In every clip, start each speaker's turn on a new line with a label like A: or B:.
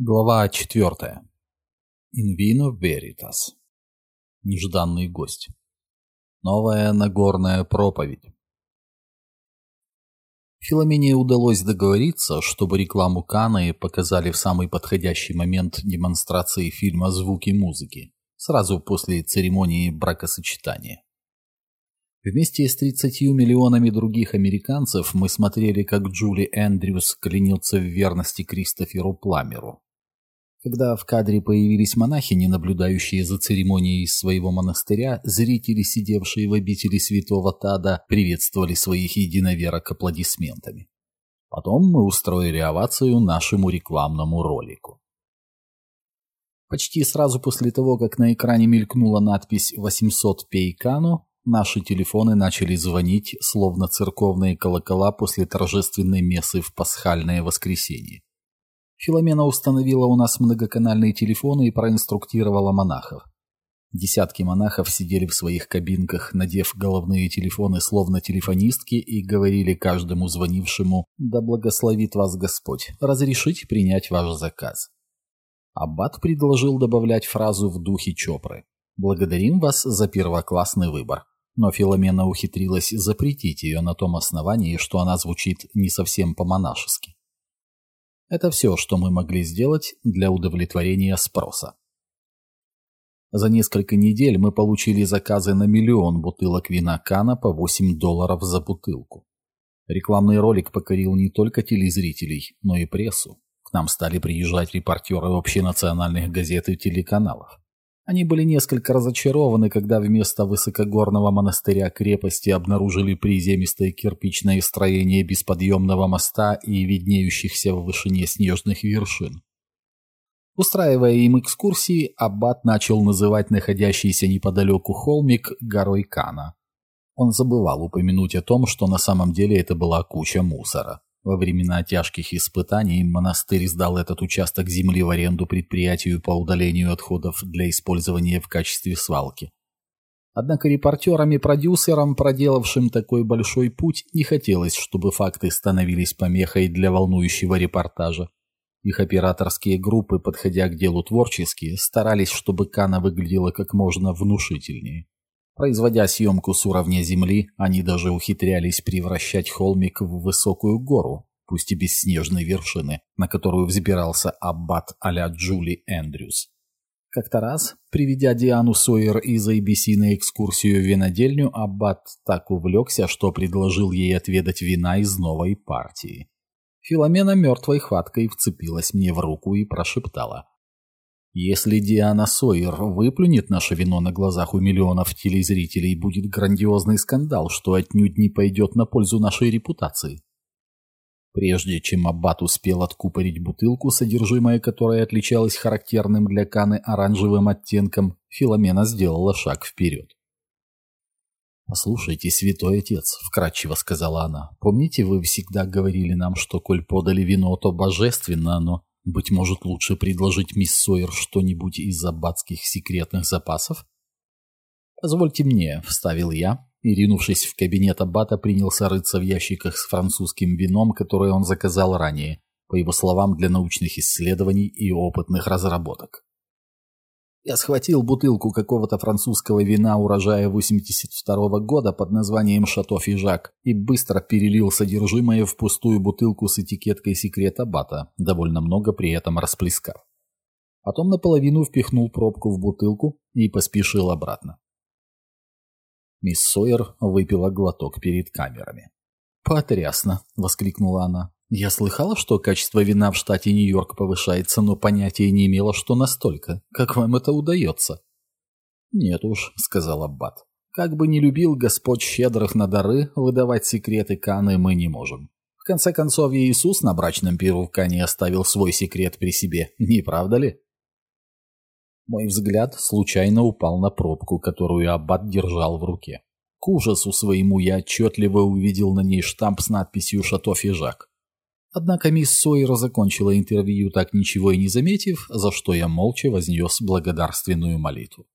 A: Глава четвертая. Vino veritas. Нежданный гость. Новая Нагорная проповедь. Филомене удалось договориться, чтобы рекламу Каны показали в самый подходящий момент демонстрации фильма «Звуки музыки», сразу после церемонии бракосочетания. Вместе с 30 миллионами других американцев мы смотрели, как Джули Эндрюс клянется в верности Кристоферу Пламеру. Когда в кадре появились монахини, наблюдающие за церемонией из своего монастыря, зрители, сидевшие в обители святого Тада, приветствовали своих единоверок аплодисментами. Потом мы устроили овацию нашему рекламному ролику. Почти сразу после того, как на экране мелькнула надпись «800 Пейкану», наши телефоны начали звонить, словно церковные колокола после торжественной мессы в пасхальное воскресенье. Филомена установила у нас многоканальные телефоны и проинструктировала монахов. Десятки монахов сидели в своих кабинках, надев головные телефоны словно телефонистки и говорили каждому звонившему «Да благословит вас Господь, разрешите принять ваш заказ». Аббат предложил добавлять фразу в духе Чопры «Благодарим вас за первоклассный выбор». Но Филомена ухитрилась запретить ее на том основании, что она звучит не совсем по-монашески. Это все, что мы могли сделать для удовлетворения спроса. За несколько недель мы получили заказы на миллион бутылок вина Кана по 8 долларов за бутылку. Рекламный ролик покорил не только телезрителей, но и прессу. К нам стали приезжать репортеры общенациональных газет и телеканалов. Они были несколько разочарованы, когда вместо высокогорного монастыря-крепости обнаружили приземистое кирпичное строение бесподъемного моста и виднеющихся в вышине снежных вершин. Устраивая им экскурсии, Аббат начал называть находящийся неподалеку холмик горой Кана. Он забывал упомянуть о том, что на самом деле это была куча мусора. Во времена тяжких испытаний монастырь сдал этот участок земли в аренду предприятию по удалению отходов для использования в качестве свалки. Однако репортерам и продюсерам, проделавшим такой большой путь, не хотелось, чтобы факты становились помехой для волнующего репортажа. Их операторские группы, подходя к делу творчески, старались, чтобы Кана выглядела как можно внушительнее. Производя съемку с уровня земли, они даже ухитрялись превращать холмик в высокую гору, пусть и без снежной вершины, на которую взбирался аббат а-ля Джули Эндрюс. Как-то раз, приведя Диану Сойер из ABC на экскурсию в винодельню, аббат так увлекся, что предложил ей отведать вина из новой партии. Филомена мертвой хваткой вцепилась мне в руку и прошептала. Если Диана Сойер выплюнет наше вино на глазах у миллионов телезрителей, будет грандиозный скандал, что отнюдь не пойдет на пользу нашей репутации. Прежде чем Аббат успел откупорить бутылку, содержимое которой отличалось характерным для Каны оранжевым оттенком, Филомена сделала шаг вперед. «Послушайте, святой отец», — вкратчиво сказала она, — «помните, вы всегда говорили нам, что, коль подали вино, то божественно оно, быть может, лучше предложить мисс Сойер что-нибудь из аббатских секретных запасов? «Позвольте мне», — вставил я, и, ринувшись в кабинет аббата, принялся рыться в ящиках с французским вином, которое он заказал ранее, по его словам, для научных исследований и опытных разработок. Я схватил бутылку какого-то французского вина урожая 82 -го года под названием «Шато Фижак» и быстро перелил содержимое в пустую бутылку с этикеткой секрета бата, довольно много при этом расплескав. Потом наполовину впихнул пробку в бутылку и поспешил обратно. Мисс Сойер выпила глоток перед камерами. «Потрясно!» — воскликнула она. Я слыхала, что качество вина в штате Нью-Йорк повышается, но понятия не имела, что настолько. Как вам это удается? Нет уж, сказал Аббат. Как бы не любил Господь щедрых на дары, выдавать секреты Каны мы не можем. В конце концов, Иисус на брачном пиру в Кане оставил свой секрет при себе, не правда ли? Мой взгляд случайно упал на пробку, которую Аббат держал в руке. К ужасу своему я отчетливо увидел на ней штамп с надписью «Шато Фижак». Однако мисс Сойер закончила интервью так ничего и не заметив, за что я молча вознес благодарственную молитву.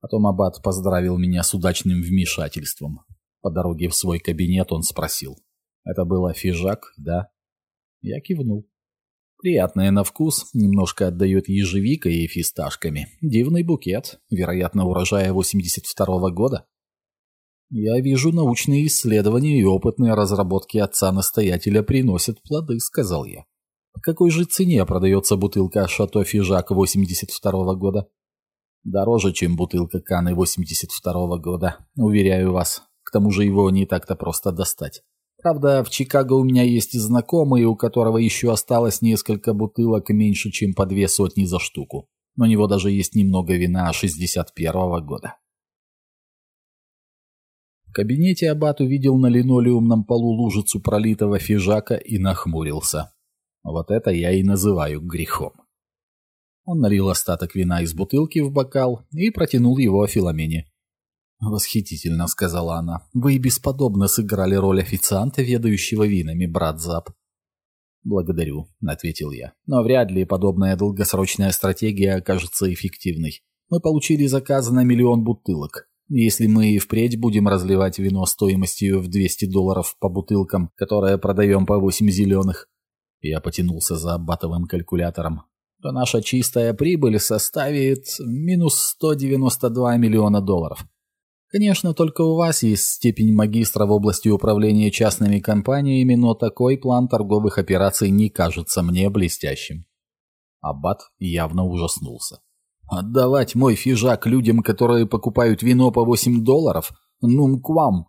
A: Потом Аббат поздравил меня с удачным вмешательством. По дороге в свой кабинет он спросил. «Это было фижак, да?» Я кивнул. Приятное на вкус, немножко отдает ежевикой и фисташками. Дивный букет, вероятно, урожая 82 -го года. Я вижу, научные исследования и опытные разработки отца-настоятеля приносят плоды, сказал я. По какой же цене продается бутылка Шато Фижак 82 -го года? Дороже, чем бутылка Каны 82 -го года, уверяю вас. К тому же его не так-то просто достать. Правда, в Чикаго у меня есть знакомый, у которого еще осталось несколько бутылок меньше, чем по две сотни за штуку. У него даже есть немного вина 61-го года. В кабинете Аббат увидел на линолеумном полу лужицу пролитого фижака и нахмурился. Вот это я и называю грехом. Он налил остаток вина из бутылки в бокал и протянул его Филомене. «Восхитительно», — сказала она. «Вы бесподобно сыграли роль официанта, ведающего винами, брат Зап». «Благодарю», — ответил я. «Но вряд ли подобная долгосрочная стратегия окажется эффективной. Мы получили заказы на миллион бутылок. Если мы и впредь будем разливать вино стоимостью в 200 долларов по бутылкам, которые продаем по 8 зеленых...» Я потянулся за аббатовым калькулятором. «То наша чистая прибыль составит минус 192 миллиона долларов». Конечно, только у вас есть степень магистра в области управления частными компаниями, но такой план торговых операций не кажется мне блестящим. Аббат явно ужаснулся. Отдавать мой фижак людям, которые покупают вино по 8 долларов? Нум к вам.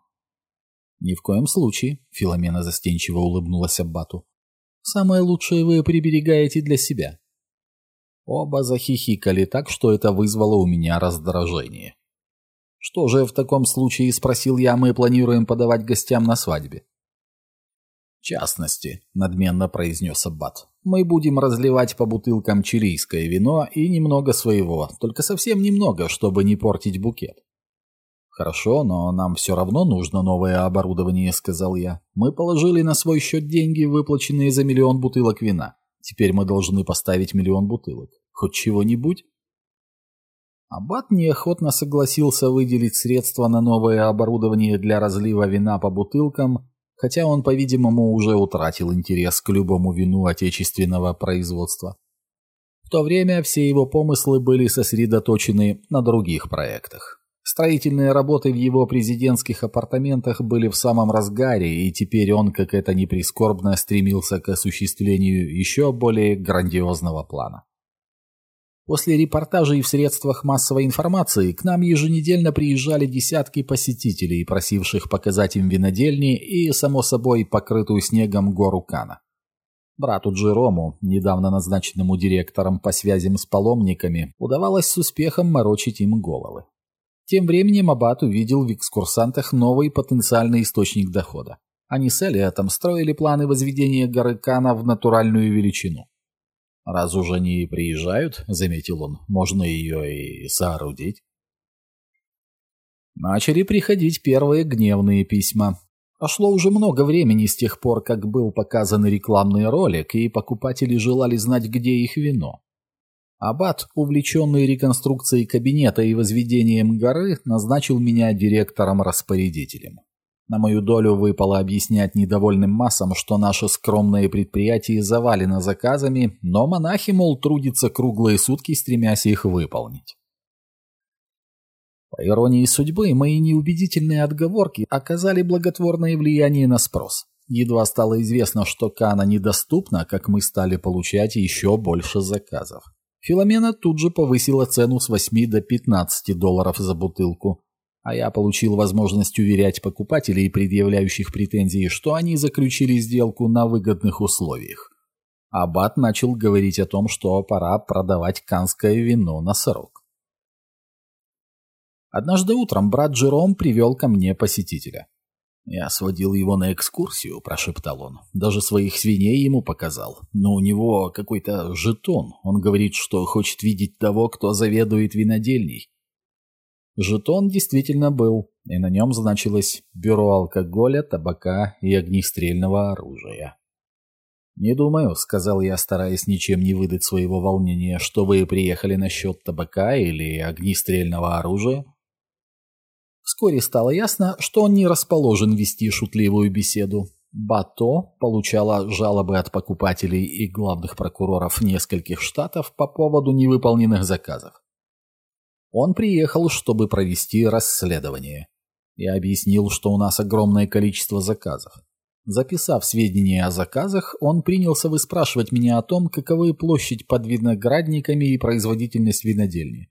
A: Ни в коем случае, Филомена застенчиво улыбнулась Аббату. Самое лучшее вы приберегаете для себя. Оба захихикали так, что это вызвало у меня раздражение. «Что же в таком случае, — спросил я, — мы планируем подавать гостям на свадьбе?» «В частности», — надменно произнес Аббат, — «мы будем разливать по бутылкам чилийское вино и немного своего, только совсем немного, чтобы не портить букет». «Хорошо, но нам все равно нужно новое оборудование», — сказал я. «Мы положили на свой счет деньги, выплаченные за миллион бутылок вина. Теперь мы должны поставить миллион бутылок. Хоть чего-нибудь?» Аббат неохотно согласился выделить средства на новое оборудование для разлива вина по бутылкам, хотя он, по-видимому, уже утратил интерес к любому вину отечественного производства. В то время все его помыслы были сосредоточены на других проектах. Строительные работы в его президентских апартаментах были в самом разгаре, и теперь он, как это ни прискорбно, стремился к осуществлению еще более грандиозного плана. После репортажей в средствах массовой информации к нам еженедельно приезжали десятки посетителей, просивших показать им винодельни и, само собой, покрытую снегом гору Кана. Брату Джерому, недавно назначенному директором по связям с паломниками, удавалось с успехом морочить им головы. Тем временем Аббат увидел в экскурсантах новый потенциальный источник дохода. Они с Элиотом строили планы возведения горы Кана в натуральную величину. «Раз уже они приезжают, — заметил он, — можно ее и соорудить». Начали приходить первые гневные письма. Прошло уже много времени с тех пор, как был показан рекламный ролик, и покупатели желали знать, где их вино. Аббат, увлеченный реконструкцией кабинета и возведением горы, назначил меня директором-распорядителем. На мою долю выпало объяснять недовольным массам, что наше скромное предприятие завалено заказами, но монахи, мол, трудятся круглые сутки, стремясь их выполнить. По иронии судьбы, мои неубедительные отговорки оказали благотворное влияние на спрос. Едва стало известно, что Кана недоступна, как мы стали получать еще больше заказов. Филомена тут же повысила цену с 8 до 15 долларов за бутылку, а я получил возможность уверять покупателей, предъявляющих претензии, что они заключили сделку на выгодных условиях. Аббат начал говорить о том, что пора продавать канское вино на срок. Однажды утром брат Джером привел ко мне посетителя. «Я сводил его на экскурсию», — прошептал он. «Даже своих свиней ему показал. Но у него какой-то жетон. Он говорит, что хочет видеть того, кто заведует винодельней. Жетон действительно был, и на нем значилось «Бюро алкоголя, табака и огнестрельного оружия». «Не думаю», — сказал я, стараясь ничем не выдать своего волнения, что вы приехали насчет табака или огнестрельного оружия. Вскоре стало ясно, что он не расположен вести шутливую беседу. Бато получала жалобы от покупателей и главных прокуроров нескольких штатов по поводу невыполненных заказов. Он приехал, чтобы провести расследование. Я объяснил, что у нас огромное количество заказов. Записав сведения о заказах, он принялся выспрашивать меня о том, каковы площадь под виноградниками и производительность винодельни.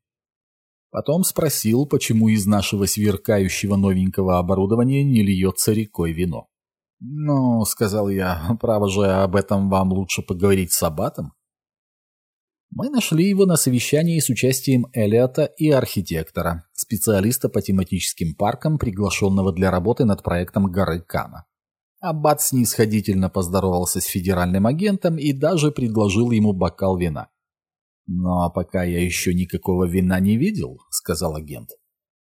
A: Потом спросил, почему из нашего сверкающего новенького оборудования не льется рекой вино. «Ну, — сказал я, — право же об этом вам лучше поговорить с Аббатом». Мы нашли его на совещании с участием Элиота и архитектора, специалиста по тематическим паркам, приглашенного для работы над проектом горы Кана. Аббат снисходительно поздоровался с федеральным агентом и даже предложил ему бокал вина. «Но пока я еще никакого вина не видел», — сказал агент.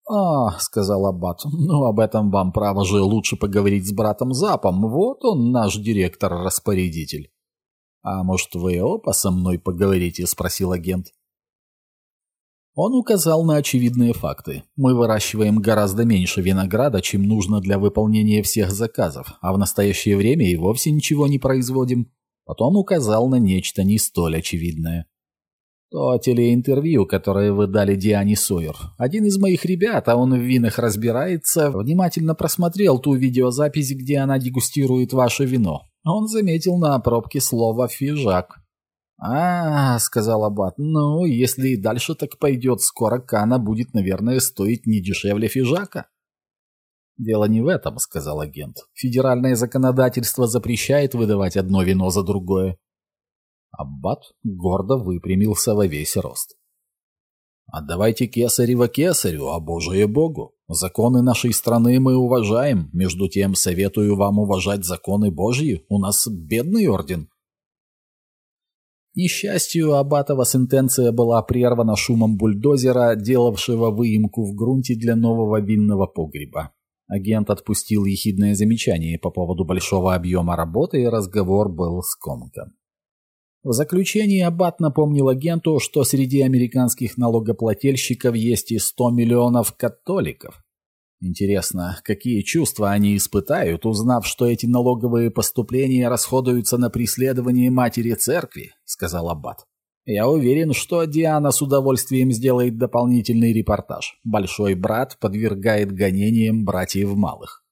A: «А, — сказал Аббат, — ну об этом вам, право же, лучше поговорить с братом Запом. Вот он, наш директор-распорядитель». «А может, вы оба со мной поговорите?» — спросил агент. Он указал на очевидные факты. Мы выращиваем гораздо меньше винограда, чем нужно для выполнения всех заказов, а в настоящее время и вовсе ничего не производим. Потом указал на нечто не столь очевидное. То телеинтервью, которое вы дали Диане Сойер. Один из моих ребят, а он в винах разбирается, внимательно просмотрел ту видеозапись, где она дегустирует ваше вино. Он заметил на пробке слово «фижак». «А, — сказал Аббат, — ну, если и дальше так пойдет, скоро Кана будет, наверное, стоить не дешевле фижака». «Дело не в этом», — сказал агент. «Федеральное законодательство запрещает выдавать одно вино за другое. Аббат гордо выпрямился во весь рост. «Отдавайте кесарево кесарю, а Божие Богу. Законы нашей страны мы уважаем, между тем советую вам уважать законы Божьи, у нас бедный орден». Несчастью, Аббатова сентенция была прервана шумом бульдозера, делавшего выемку в грунте для нового винного погреба. Агент отпустил ехидное замечание по поводу большого объема работы, и разговор был скомкан. В заключении Аббат напомнил агенту, что среди американских налогоплательщиков есть и 100 миллионов католиков. Интересно, какие чувства они испытают, узнав, что эти налоговые поступления расходуются на преследование матери церкви, сказал Аббат. Я уверен, что Диана с удовольствием сделает дополнительный репортаж. Большой брат подвергает гонениям братьев малых.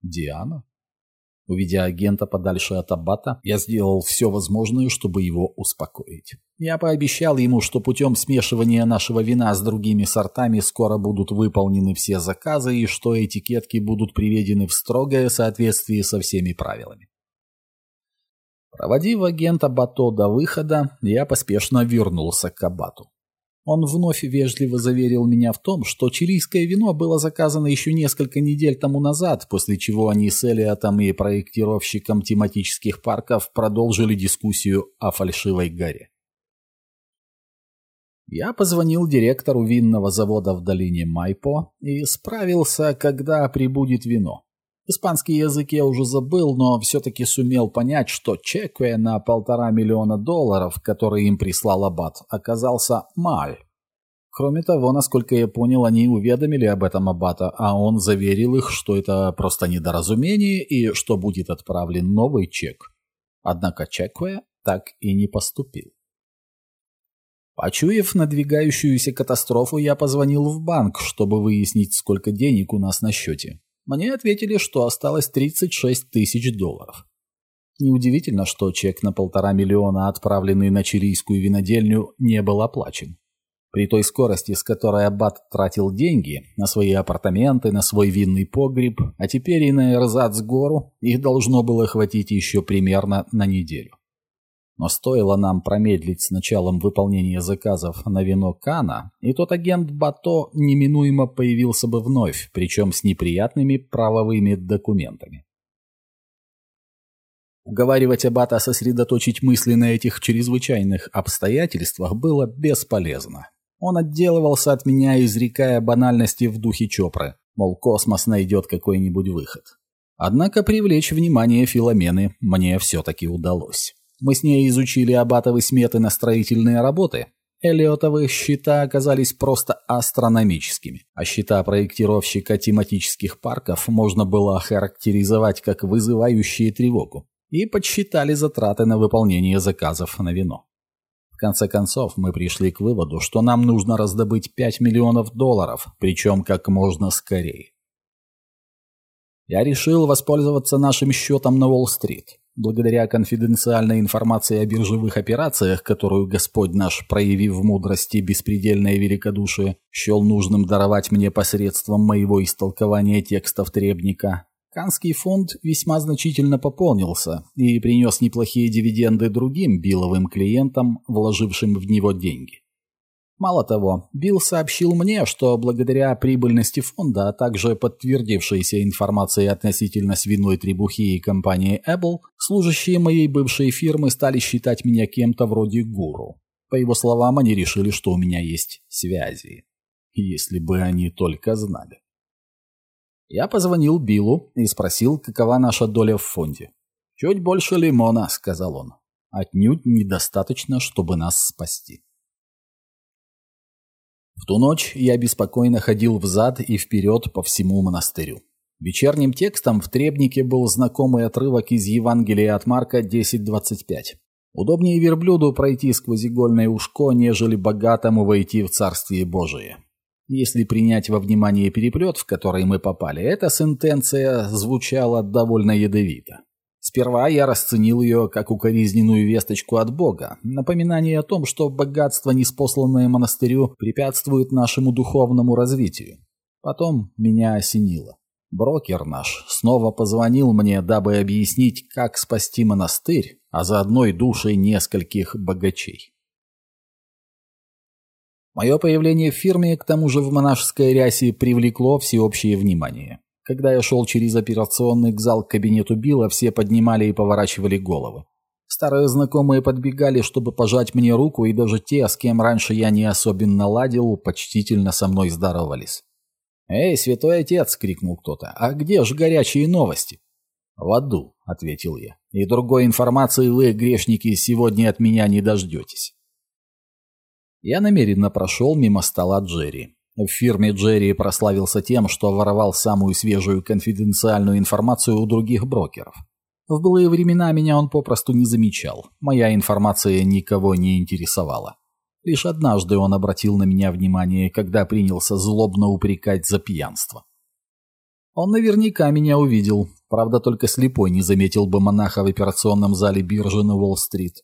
A: Диана? Увидя агента подальше от Аббата, я сделал все возможное, чтобы его успокоить. Я пообещал ему, что путем смешивания нашего вина с другими сортами скоро будут выполнены все заказы и что этикетки будут приведены в строгое соответствие со всеми правилами. Проводив агента Бато до выхода, я поспешно вернулся к Абату. Он вновь вежливо заверил меня в том, что чилийское вино было заказано еще несколько недель тому назад, после чего они с Элиотом и проектировщиком тематических парков продолжили дискуссию о фальшивой горе. Я позвонил директору винного завода в долине Майпо и справился, когда прибудет вино. Испанский язык я уже забыл, но все-таки сумел понять, что чек на полтора миллиона долларов, который им прислал Аббат, оказался маль. Кроме того, насколько я понял, они уведомили об этом Аббата, а он заверил их, что это просто недоразумение и что будет отправлен новый чек. Однако Чекве так и не поступил. Почуяв надвигающуюся катастрофу, я позвонил в банк, чтобы выяснить, сколько денег у нас на счете. Мне ответили, что осталось 36 тысяч долларов. Неудивительно, что чек на полтора миллиона, отправленный на чилийскую винодельню, не был оплачен. При той скорости, с которой Аббат тратил деньги на свои апартаменты, на свой винный погреб, а теперь и на Эрзац-гору, их должно было хватить еще примерно на неделю. Но стоило нам промедлить с началом выполнения заказов на вино Кана, и тот агент Бато неминуемо появился бы вновь, причем с неприятными правовыми документами. Уговаривать Аббата сосредоточить мысли на этих чрезвычайных обстоятельствах было бесполезно. Он отделывался от меня, изрекая банальности в духе Чопры, мол, космос найдет какой-нибудь выход. Однако привлечь внимание Филомены мне все-таки удалось. Мы с ней изучили абатовы сметы на строительные работы. Эллиотовы счета оказались просто астрономическими, а счета проектировщика тематических парков можно было охарактеризовать как вызывающие тревогу, и подсчитали затраты на выполнение заказов на вино. В конце концов, мы пришли к выводу, что нам нужно раздобыть 5 миллионов долларов, причем как можно скорее. Я решил воспользоваться нашим счетом на Уолл-стрит. Благодаря конфиденциальной информации о биржевых операциях, которую Господь наш, проявив в мудрости беспредельное великодушие, счел нужным даровать мне посредством моего истолкования текстов требника, Канский фонд весьма значительно пополнился и принес неплохие дивиденды другим Билловым клиентам, вложившим в него деньги. Мало того, Билл сообщил мне, что благодаря прибыльности фонда, а также подтвердившейся информации относительно свиной требухи и компании Apple, служащие моей бывшей фирмы стали считать меня кем-то вроде гуру. По его словам, они решили, что у меня есть связи. Если бы они только знали. Я позвонил Биллу и спросил, какова наша доля в фонде. «Чуть больше лимона», — сказал он. «Отнюдь недостаточно, чтобы нас спасти». В ту ночь я беспокойно ходил взад и вперед по всему монастырю. Вечерним текстом в требнике был знакомый отрывок из Евангелия от Марка 10.25. Удобнее верблюду пройти сквозь игольное ушко, нежели богатому войти в Царствие Божие. Если принять во внимание переплет, в который мы попали, эта сентенция звучала довольно ядовито. Сперва я расценил ее как укоризненную весточку от Бога, напоминание о том, что богатство, неспосланное монастырю, препятствует нашему духовному развитию. Потом меня осенило. Брокер наш снова позвонил мне, дабы объяснить, как спасти монастырь, а заодно и души нескольких богачей. Мое появление в фирме, к тому же в монашеской рясе, привлекло всеобщее внимание. Когда я шел через операционный зал к кабинету Билла, все поднимали и поворачивали головы. Старые знакомые подбегали, чтобы пожать мне руку, и даже те, с кем раньше я не особенно ладил, почтительно со мной здоровались. «Эй, святой отец!» — крикнул кто-то. «А где же горячие новости?» «В аду», — ответил я. «И другой информации вы, грешники, сегодня от меня не дождетесь». Я намеренно прошел мимо стола Джерри. В фирме Джерри прославился тем, что воровал самую свежую конфиденциальную информацию у других брокеров. В былые времена меня он попросту не замечал. Моя информация никого не интересовала. Лишь однажды он обратил на меня внимание, когда принялся злобно упрекать за пьянство. Он наверняка меня увидел, правда только слепой не заметил бы монаха в операционном зале биржи на Уолл-стрит.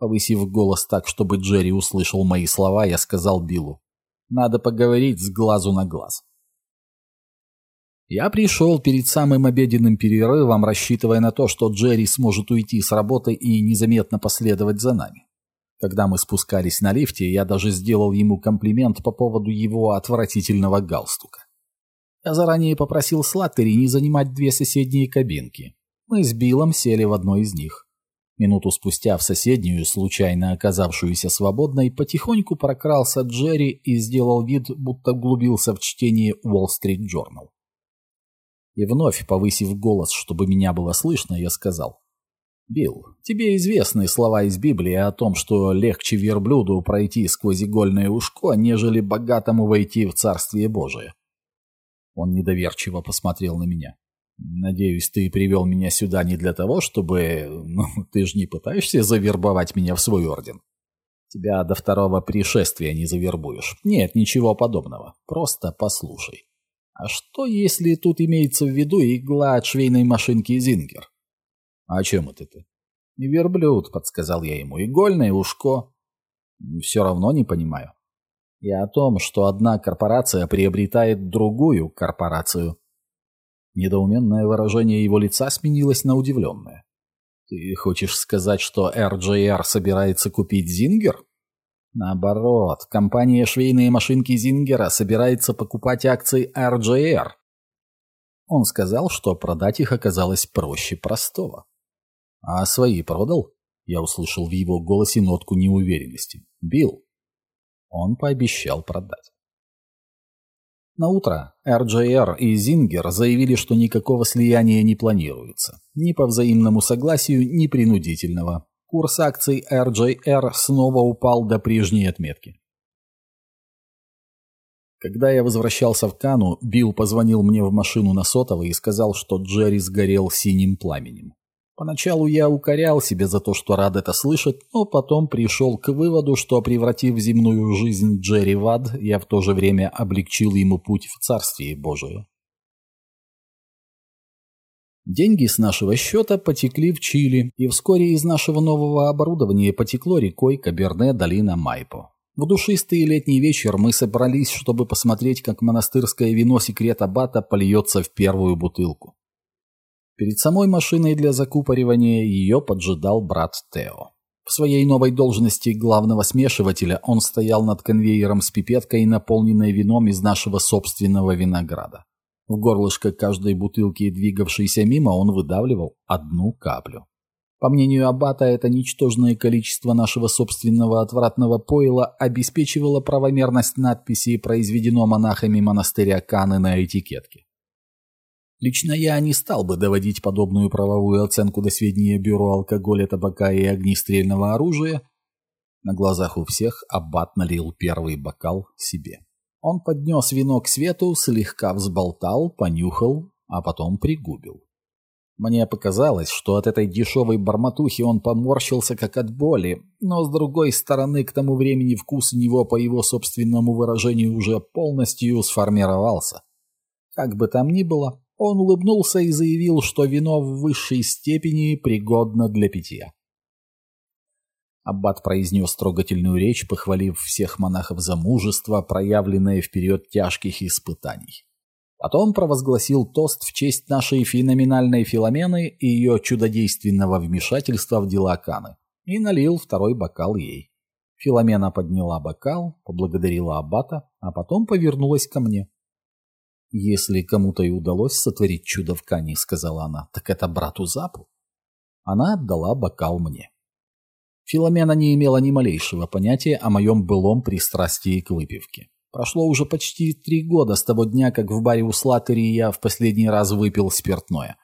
A: Повысив голос так, чтобы Джерри услышал мои слова, я сказал Биллу. Надо поговорить с глазу на глаз. Я пришел перед самым обеденным перерывом, рассчитывая на то, что Джерри сможет уйти с работы и незаметно последовать за нами. Когда мы спускались на лифте, я даже сделал ему комплимент по поводу его отвратительного галстука. Я заранее попросил Слаттери не занимать две соседние кабинки. Мы с Биллом сели в одной из них. Минуту спустя в соседнюю, случайно оказавшуюся свободной, потихоньку прокрался Джерри и сделал вид, будто углубился в чтение Wall Street Journal. И вновь, повысив голос, чтобы меня было слышно, я сказал. «Билл, тебе известны слова из Библии о том, что легче верблюду пройти сквозь игольное ушко, нежели богатому войти в Царствие Божие». Он недоверчиво посмотрел на меня. Надеюсь, ты привел меня сюда не для того, чтобы... Ну, ты же не пытаешься завербовать меня в свой орден? Тебя до второго пришествия не завербуешь. Нет, ничего подобного. Просто послушай. А что, если тут имеется в виду игла от швейной машинки Зингер? А о чем это ты? Верблюд, подсказал я ему. Игольное ушко. Все равно не понимаю. И о том, что одна корпорация приобретает другую корпорацию. Недоуменное выражение его лица сменилось на удивленное. «Ты хочешь сказать, что RJR собирается купить Зингер?» «Наоборот, компания швейные машинки Зингера собирается покупать акции RJR». Он сказал, что продать их оказалось проще простого. «А свои продал?» Я услышал в его голосе нотку неуверенности. «Билл». Он пообещал продать. На утро RJR и Зингер заявили, что никакого слияния не планируется. Ни по взаимному согласию, ни принудительного. Курс акций RJR снова упал до прежней отметки. Когда я возвращался в Кану, Билл позвонил мне в машину на сотовый и сказал, что Джерри сгорел синим пламенем. Поначалу я укорял себя за то, что рад это слышать, но потом пришел к выводу, что, превратив земную жизнь Джерри в ад, я в то же время облегчил ему путь в Царствие Божие. Деньги с нашего счета потекли в Чили, и вскоре из нашего нового оборудования потекло рекой Каберне долина Майпо. В душистый летний вечер мы собрались, чтобы посмотреть, как монастырское вино секрета Бата польется в первую бутылку. Перед самой машиной для закупоривания ее поджидал брат Тео. В своей новой должности главного смешивателя он стоял над конвейером с пипеткой, наполненной вином из нашего собственного винограда. В горлышко каждой бутылки, двигавшейся мимо, он выдавливал одну каплю. По мнению Аббата, это ничтожное количество нашего собственного отвратного пойла обеспечивало правомерность надписи «Произведено монахами монастыря Каны» на этикетке. Лично я не стал бы доводить подобную правовую оценку до сведения Бюро алкоголя, табака и огнестрельного оружия. На глазах у всех Аббат налил первый бокал себе. Он поднес вино к свету, слегка взболтал, понюхал, а потом пригубил. Мне показалось, что от этой дешевой барматухи он поморщился как от боли, но с другой стороны, к тому времени вкус у него, по его собственному выражению, уже полностью сформировался. Как бы там ни было, он улыбнулся и заявил, что вино в высшей степени пригодно для питья. Аббат произнес трогательную речь, похвалив всех монахов за мужество, проявленное вперед тяжких испытаний. Потом провозгласил тост в честь нашей феноменальной Филомены и ее чудодейственного вмешательства в дела Каны и налил второй бокал ей. Филомена подняла бокал, поблагодарила Аббата, а потом повернулась ко мне. «Если кому-то и удалось сотворить чудо в Кане, — сказала она, — так это брату Запу». Она отдала бокал мне. Филомена не имела ни малейшего понятия о моем былом пристрастии к выпивке. Прошло уже почти три года с того дня, как в баре у Слаттери я в последний раз выпил спиртное.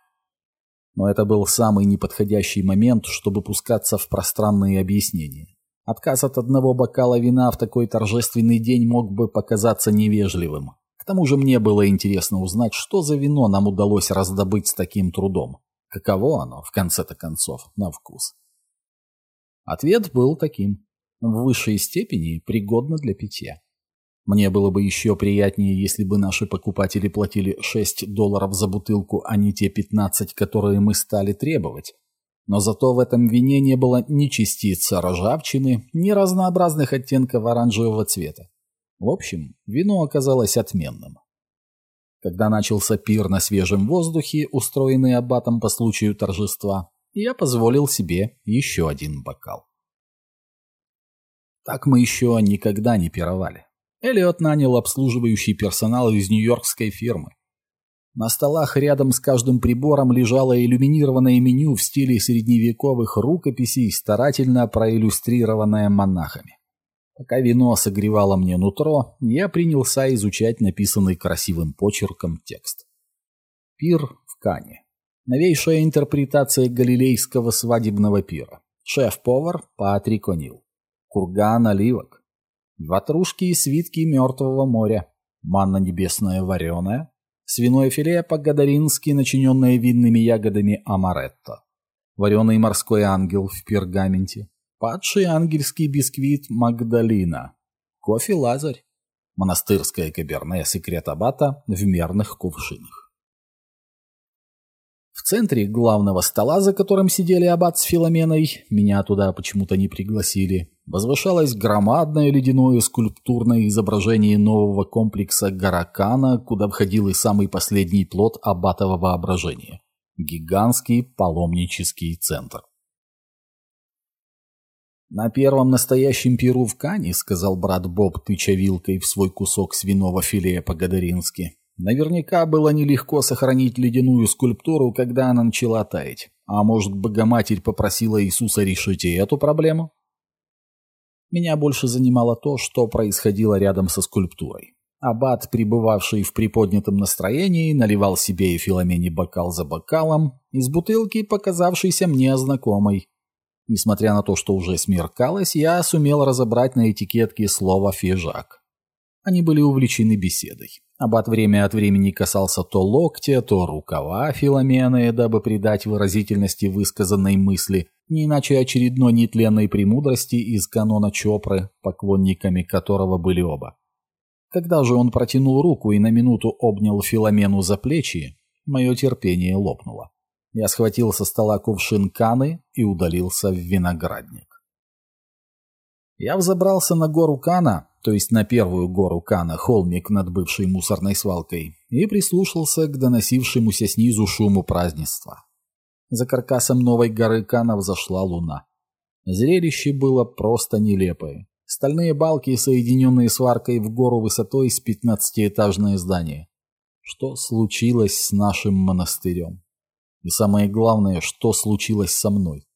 A: Но это был самый неподходящий момент, чтобы пускаться в пространные объяснения. Отказ от одного бокала вина в такой торжественный день мог бы показаться невежливым. Тому же мне было интересно узнать, что за вино нам удалось раздобыть с таким трудом. Каково оно, в конце-то концов, на вкус. Ответ был таким. В высшей степени пригодно для питья. Мне было бы еще приятнее, если бы наши покупатели платили 6 долларов за бутылку, а не те 15, которые мы стали требовать. Но зато в этом вине не было ни частицы ржавчины, ни разнообразных оттенков оранжевого цвета. В общем, вино оказалось отменным. Когда начался пир на свежем воздухе, устроенный аббатом по случаю торжества, я позволил себе еще один бокал. Так мы еще никогда не пировали. Эллиот нанял обслуживающий персонал из нью-йоркской фирмы. На столах рядом с каждым прибором лежало иллюминированное меню в стиле средневековых рукописей, старательно проиллюстрированное монахами. Пока вино согревало мне нутро, я принялся изучать написанный красивым почерком текст. Пир в Кане. Новейшая интерпретация галилейского свадебного пира. Шеф-повар Патрик О'Нил. Курган оливок. Ватрушки и свитки мертвого моря. Манна небесная вареная. Свиное филе по-гадарински, начиненное винными ягодами амаретто. Вареный морской ангел в пергаменте. Падший ангельский бисквит Магдалина. Кофе Лазарь. Монастырское каберне секрет аббата в мерных кувшинах. В центре главного стола, за которым сидели аббат с Филоменой, меня туда почему-то не пригласили, возвышалось громадное ледяное скульптурное изображение нового комплекса Гаракана, куда входил и самый последний плод аббатового воображения – гигантский паломнический центр. «На первом настоящем пиру в Кане», — сказал брат Боб, тыча вилкой в свой кусок свиного филе по-гадарински, Наверняка было нелегко сохранить ледяную скульптуру, когда она начала таять. А может, Богоматерь попросила Иисуса решить и эту проблему? Меня больше занимало то, что происходило рядом со скульптурой. Аббат, пребывавший в приподнятом настроении, наливал себе и Филомене бокал за бокалом, из бутылки, показавшейся мне знакомой. Несмотря на то, что уже смеркалось, я сумел разобрать на этикетке слово «фижак». Они были увлечены беседой. Аббат время от времени касался то локтя, то рукава Филомены, дабы придать выразительности высказанной мысли, не иначе очередной нетленной премудрости из канона Чопры, поклонниками которого были оба. Когда же он протянул руку и на минуту обнял Филомену за плечи, мое терпение лопнуло. Я схватил со стола кувшин каны и удалился в виноградник. Я взобрался на гору Кана, то есть на первую гору Кана, холмик над бывшей мусорной свалкой, и прислушался к доносившемуся снизу шуму празднества. За каркасом новой горы Кана взошла луна. Зрелище было просто нелепое. Стальные балки, соединенные сваркой в гору высотой с пятнадцатиэтажное здание. Что случилось с нашим монастырем? И самое главное, что случилось со мной?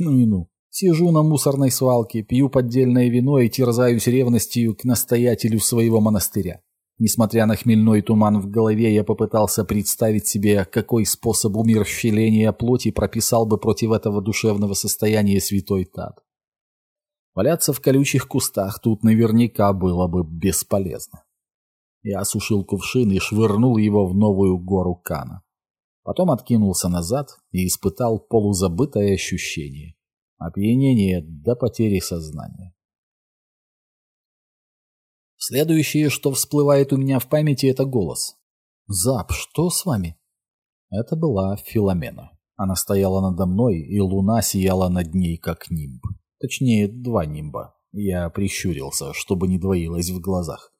A: Ну и ну. Сижу на мусорной свалке, пью поддельное вино и терзаюсь ревностью к настоятелю своего монастыря. Несмотря на хмельной туман в голове, я попытался представить себе, какой способ умерщвления плоти прописал бы против этого душевного состояния святой Тат. Валяться в колючих кустах тут наверняка было бы бесполезно. Я осушил кувшин и швырнул его в новую гору Кана. Потом откинулся назад и испытал полузабытое ощущение. Опьянение до потери сознания. Следующее, что всплывает у меня в памяти, это голос. «Зап, что с вами?» Это была Филомена. Она стояла надо мной, и луна сияла над ней, как нимб. Точнее, два нимба. Я прищурился, чтобы не двоилось в глазах.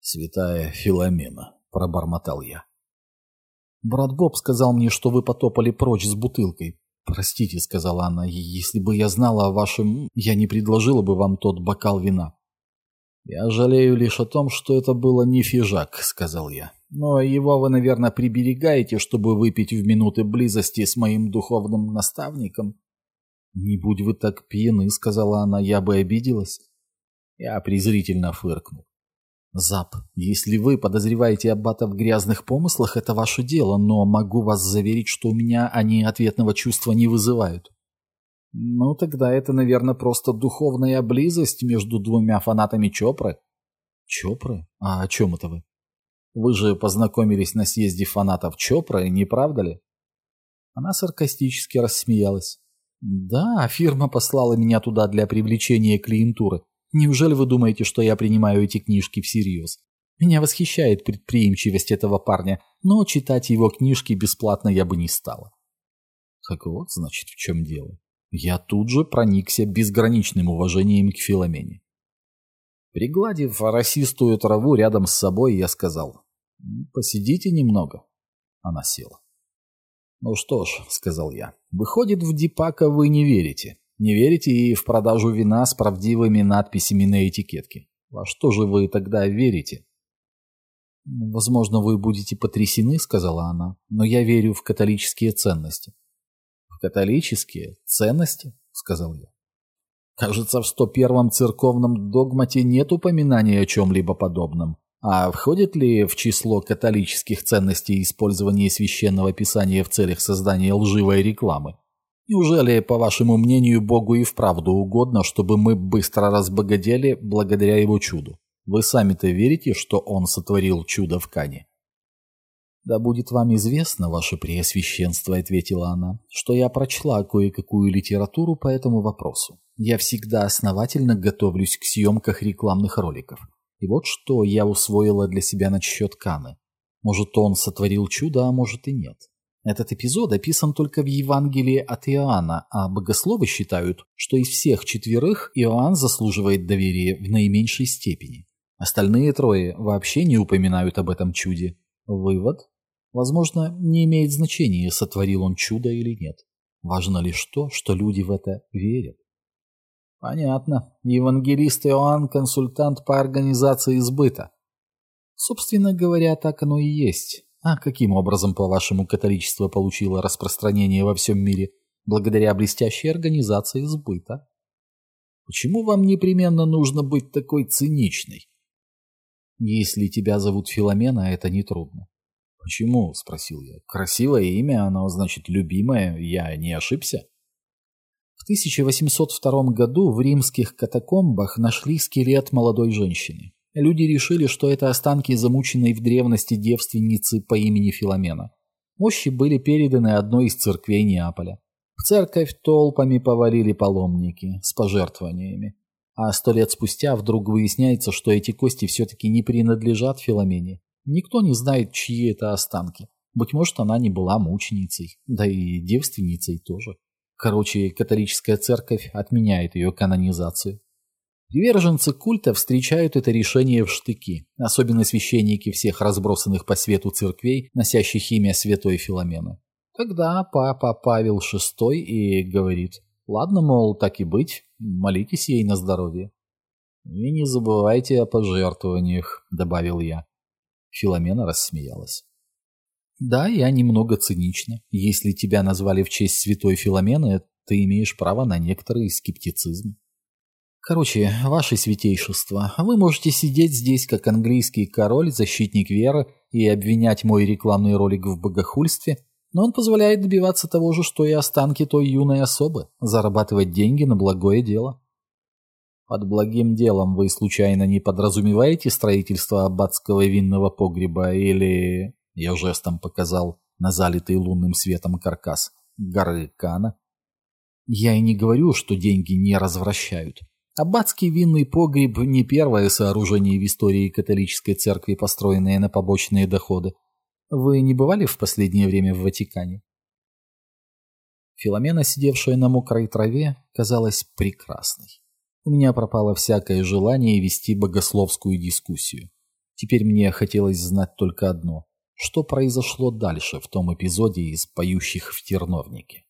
A: «Святая Филомена», — пробормотал я. «Брат Боб сказал мне, что вы потопали прочь с бутылкой. Простите», — сказала она, — «если бы я знала о вашем... я не предложила бы вам тот бокал вина». «Я жалею лишь о том, что это было не фижак», — сказал я. «Но его вы, наверное, приберегаете, чтобы выпить в минуты близости с моим духовным наставником». «Не будь вы так пьяны», — сказала она, — «я бы обиделась». Я презрительно фыркнул. «Зап, если вы подозреваете Аббата в грязных помыслах, это ваше дело, но могу вас заверить, что у меня они ответного чувства не вызывают». «Ну, тогда это, наверное, просто духовная близость между двумя фанатами Чопры». «Чопры? А о чем это вы?» «Вы же познакомились на съезде фанатов Чопры, не правда ли?» Она саркастически рассмеялась. Да, фирма послала меня туда для привлечения клиентуры. Неужели вы думаете, что я принимаю эти книжки всерьез? Меня восхищает предприимчивость этого парня, но читать его книжки бесплатно я бы не стала. Так вот, значит, в чем дело. Я тут же проникся безграничным уважением к Филомене. Пригладив расистую траву рядом с собой, я сказал, «Посидите немного». Она села. «Ну что ж», — сказал я, — «выходит, в Дипака вы не верите. Не верите и в продажу вина с правдивыми надписями на этикетке. Во что же вы тогда верите?» «Возможно, вы будете потрясены», — сказала она, — «но я верю в католические ценности». «В католические ценности?» — сказал я. «Кажется, в 101-м церковном догмате нет упоминания о чем-либо подобном. А входит ли в число католических ценностей использование священного писания в целях создания лживой рекламы? Неужели, по вашему мнению, Богу и вправду угодно, чтобы мы быстро разбогатели благодаря его чуду? Вы сами-то верите, что он сотворил чудо в Кане? «Да будет вам известно, ваше преосвященство», — ответила она, — «что я прочла кое-какую литературу по этому вопросу. Я всегда основательно готовлюсь к съемках рекламных роликов. И вот что я усвоила для себя насчет Каны. Может, он сотворил чудо, а может и нет. Этот эпизод описан только в Евангелии от Иоанна, а богословы считают, что из всех четверых Иоанн заслуживает доверия в наименьшей степени. Остальные трое вообще не упоминают об этом чуде. Вывод? Возможно, не имеет значения, сотворил он чудо или нет. Важно лишь то, что люди в это верят. Понятно. Евангелист Иоанн – консультант по организации сбыта. Собственно говоря, так оно и есть. А каким образом, по-вашему, католичество получило распространение во всем мире? Благодаря блестящей организации сбыта. Почему вам непременно нужно быть такой циничной? Если тебя зовут Филомена, это нетрудно. Почему? – спросил я. Красивое имя, оно значит любимое, я не ошибся? В 1802 году в римских катакомбах нашли скелет молодой женщины. Люди решили, что это останки замученной в древности девственницы по имени Филомена. Мощи были переданы одной из церквей Неаполя. В церковь толпами повалили паломники с пожертвованиями. А сто лет спустя вдруг выясняется, что эти кости все-таки не принадлежат Филомене. Никто не знает, чьи это останки. Быть может, она не была мученицей, да и девственницей тоже. Короче, католическая церковь отменяет ее канонизацию. Приверженцы культа встречают это решение в штыки, особенно священники всех разбросанных по свету церквей, носящих имя святой Филомены. Тогда папа Павел VI и говорит, ладно, мол, так и быть, молитесь ей на здоровье. «И не забывайте о пожертвованиях», — добавил я. Филомена рассмеялась. «Да, я немного цинична. Если тебя назвали в честь святой Филомены, ты имеешь право на некоторый скептицизм. Короче, ваше святейшество, вы можете сидеть здесь как английский король, защитник веры и обвинять мой рекламный ролик в богохульстве, но он позволяет добиваться того же, что и останки той юной особы, зарабатывать деньги на благое дело. Под благим делом вы случайно не подразумеваете строительство аббатского винного погреба или... Я жестом показал на залитый лунным светом каркас горы Кана. Я и не говорю, что деньги не развращают. Аббатский винный погреб – не первое сооружение в истории католической церкви, построенное на побочные доходы. Вы не бывали в последнее время в Ватикане? Филомена, сидевшая на мокрой траве, казалась прекрасной. У меня пропало всякое желание вести богословскую дискуссию. Теперь мне хотелось знать только одно – что произошло дальше в том эпизоде из «Поющих в терновнике».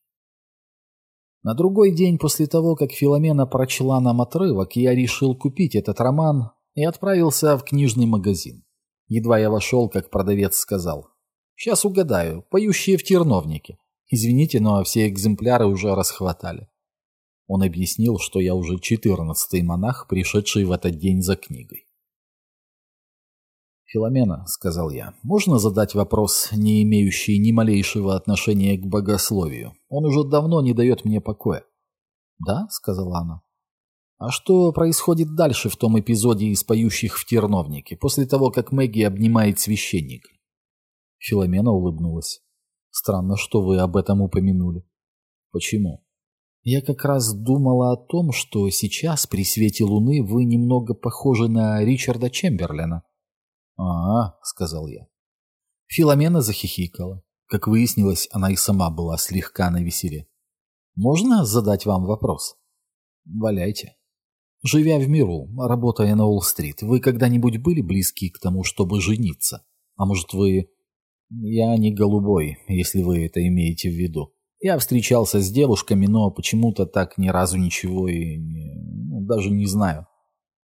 A: На другой день после того, как Филомена прочла нам отрывок, я решил купить этот роман и отправился в книжный магазин. Едва я вошел, как продавец сказал. «Сейчас угадаю. Поющие в терновнике. Извините, но все экземпляры уже расхватали». Он объяснил, что я уже четырнадцатый монах, пришедший в этот день за книгой. «Филомена», — сказал я, — «можно задать вопрос, не имеющий ни малейшего отношения к богословию? Он уже давно не дает мне покоя». «Да», — сказала она. «А что происходит дальше в том эпизоде из поющих в терновнике, после того, как Мэгги обнимает священника?» Филомена улыбнулась. «Странно, что вы об этом упомянули». «Почему?» «Я как раз думала о том, что сейчас при свете луны вы немного похожи на Ричарда Чемберлена». «А, — сказал я. Филомена захихикала. Как выяснилось, она и сама была слегка на веселе. «Можно задать вам вопрос?» «Валяйте». «Живя в миру, работая на Уолл-стрит, вы когда-нибудь были близки к тому, чтобы жениться? А может, вы...» «Я не голубой, если вы это имеете в виду. Я встречался с девушками, но почему-то так ни разу ничего и не... Ну, даже не знаю».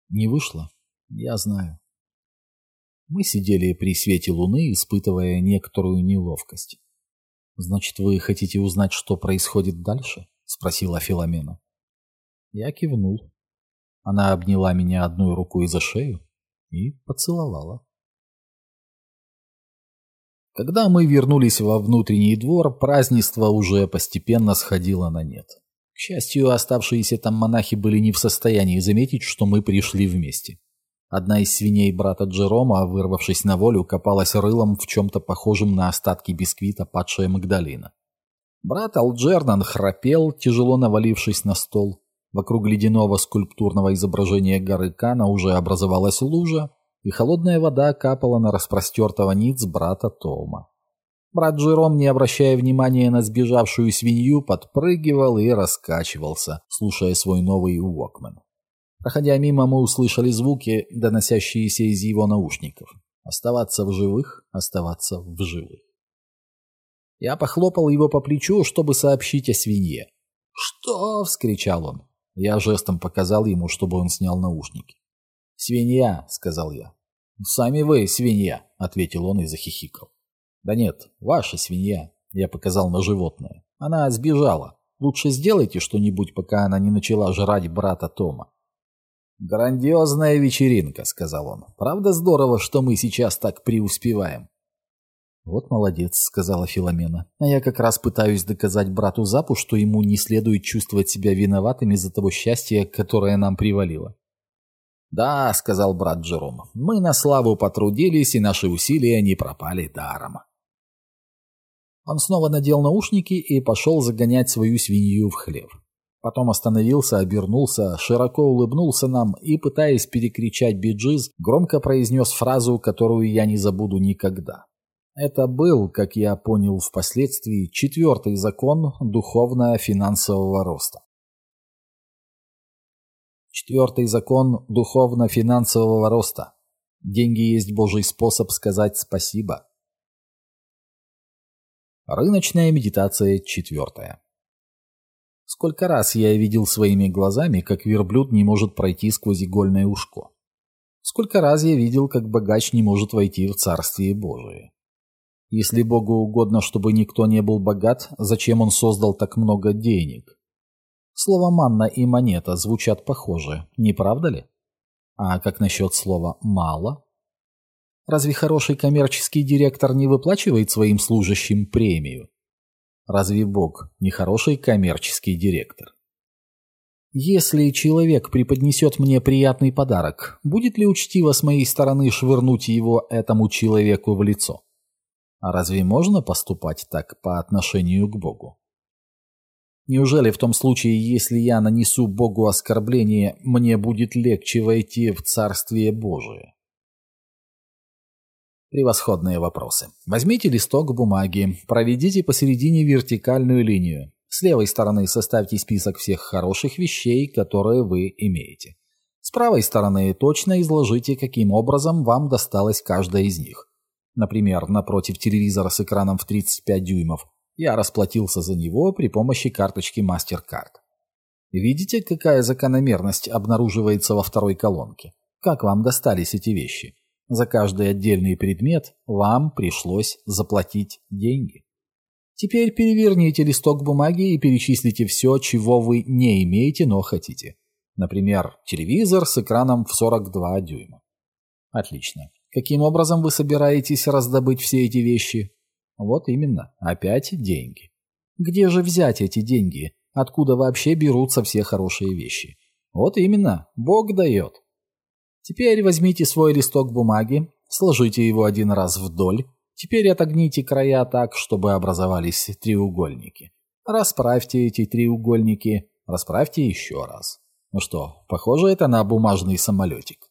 A: «Не вышло? Я знаю». Мы сидели при свете луны, испытывая некоторую неловкость. «Значит, вы хотите узнать, что происходит дальше?» — спросила Филомена. Я кивнул. Она обняла меня одной рукой за шею и поцеловала. Когда мы вернулись во внутренний двор, празднество уже постепенно сходило на нет. К счастью, оставшиеся там монахи были не в состоянии заметить, что мы пришли вместе. Одна из свиней брата Джерома, вырвавшись на волю, копалась рылом в чем-то похожем на остатки бисквита падшая Магдалина. Брат Алджернан храпел, тяжело навалившись на стол. Вокруг ледяного скульптурного изображения горы Кана уже образовалась лужа, и холодная вода капала на распростертого ниц брата Тома. Брат Джером, не обращая внимания на сбежавшую свинью, подпрыгивал и раскачивался, слушая свой новый Уокмен. Проходя мимо, мы услышали звуки, доносящиеся из его наушников. Оставаться в живых, оставаться в живых. Я похлопал его по плечу, чтобы сообщить о свинье. «Что?» — вскричал он. Я жестом показал ему, чтобы он снял наушники. «Свинья», — сказал я. «Сами вы свинья», — ответил он и захихикал. «Да нет, ваша свинья», — я показал на животное. «Она сбежала. Лучше сделайте что-нибудь, пока она не начала жрать брата Тома. «Грандиозная вечеринка», — сказал он. «Правда здорово, что мы сейчас так преуспеваем?» «Вот молодец», — сказала Филомена. «А я как раз пытаюсь доказать брату Запу, что ему не следует чувствовать себя виноватым из-за того счастья, которое нам привалило». «Да», — сказал брат Джером, — «мы на славу потрудились, и наши усилия не пропали даром». Он снова надел наушники и пошел загонять свою свинью в хлев. Потом остановился, обернулся, широко улыбнулся нам и, пытаясь перекричать биджиз, громко произнес фразу, которую я не забуду никогда. Это был, как я понял впоследствии, четвертый закон духовно-финансового роста. Четвертый закон духовно-финансового роста. Деньги есть Божий способ сказать спасибо. Рыночная медитация четвертая. Сколько раз я видел своими глазами, как верблюд не может пройти сквозь игольное ушко. Сколько раз я видел, как богач не может войти в Царствие Божие. Если Богу угодно, чтобы никто не был богат, зачем он создал так много денег? Слово «манна» и «монета» звучат похоже, не правда ли? А как насчет слова «мало»? Разве хороший коммерческий директор не выплачивает своим служащим премию? Разве Бог не хороший коммерческий директор? Если человек преподнесет мне приятный подарок, будет ли учтиво с моей стороны швырнуть его этому человеку в лицо? А разве можно поступать так по отношению к Богу? Неужели в том случае, если я нанесу Богу оскорбление, мне будет легче войти в Царствие Божие? Превосходные вопросы. Возьмите листок бумаги, проведите посередине вертикальную линию. С левой стороны составьте список всех хороших вещей, которые вы имеете. С правой стороны точно изложите, каким образом вам досталась каждая из них. Например, напротив телевизора с экраном в 35 дюймов. Я расплатился за него при помощи карточки MasterCard. Видите, какая закономерность обнаруживается во второй колонке? Как вам достались эти вещи? За каждый отдельный предмет вам пришлось заплатить деньги. Теперь переверните листок бумаги и перечислите все, чего вы не имеете, но хотите. Например, телевизор с экраном в 42 дюйма. Отлично. Каким образом вы собираетесь раздобыть все эти вещи? Вот именно, опять деньги. Где же взять эти деньги? Откуда вообще берутся все хорошие вещи? Вот именно, Бог дает. Теперь возьмите свой листок бумаги, сложите его один раз вдоль, теперь отогните края так, чтобы образовались треугольники. Расправьте эти треугольники, расправьте еще раз. Ну что, похоже это на бумажный самолетик.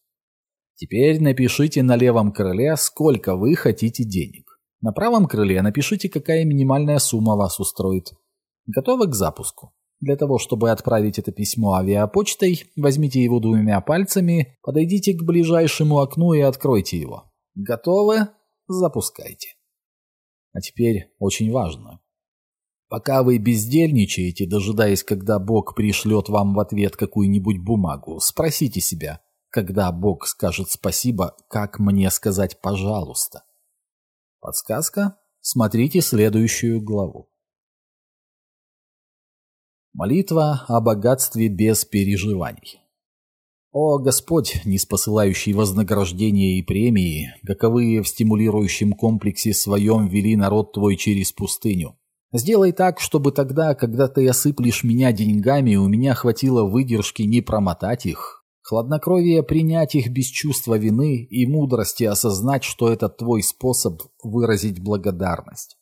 A: Теперь напишите на левом крыле, сколько вы хотите денег. На правом крыле напишите, какая минимальная сумма вас устроит. Готовы к запуску? Для того, чтобы отправить это письмо авиапочтой, возьмите его двумя пальцами, подойдите к ближайшему окну и откройте его. Готовы? Запускайте. А теперь очень важно. Пока вы бездельничаете, дожидаясь, когда Бог пришлет вам в ответ какую-нибудь бумагу, спросите себя, когда Бог скажет спасибо, как мне сказать «пожалуйста»? Подсказка? Смотрите следующую главу. Молитва о богатстве без переживаний. О Господь, не спосылающий вознаграждения и премии, каковые в стимулирующем комплексе своем вели народ Твой через пустыню. Сделай так, чтобы тогда, когда Ты осыплешь меня деньгами, у меня хватило выдержки не промотать их, Хладнокровие принять их без чувства вины и мудрости осознать, что это твой способ выразить благодарность.